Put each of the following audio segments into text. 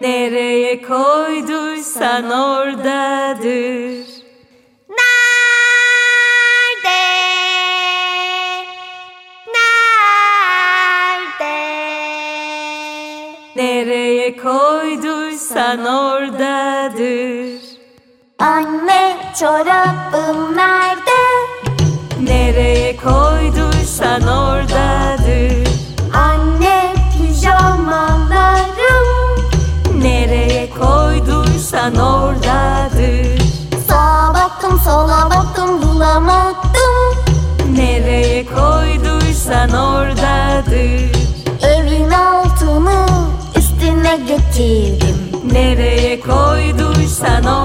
Nereye koyduysan oradadır. Nerede? Nerede? Nereye koyduysan oradadır. Anne çorabım nerede? Nereye koyduysan oradadır. Koyduysan oradadır. Sağa baktım sola baktım bulamadım Nereye koyduysan oradadır. Evin altını üstüne getirdim Nereye koyduysan oradadır.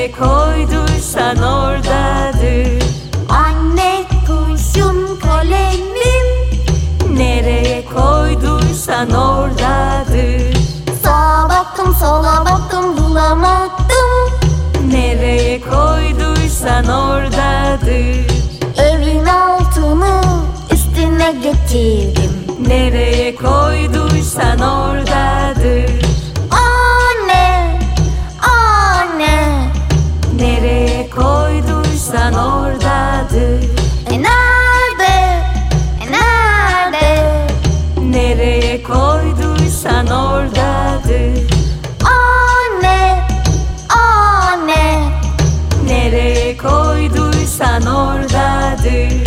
Nereye koyduysan oradadır. Anne kurşun kalemim Nereye koyduysan oradadır. Sağa baktım sola baktım bulamadım Nereye koyduysan oradadır. Evin altını üstüne getirdim Nereye koyduysan oradadır. Koyduysan oradadır. E nerede, e nerede Nereye koyduysan oradadır. Anne, anne Nereye koyduysan oradadır.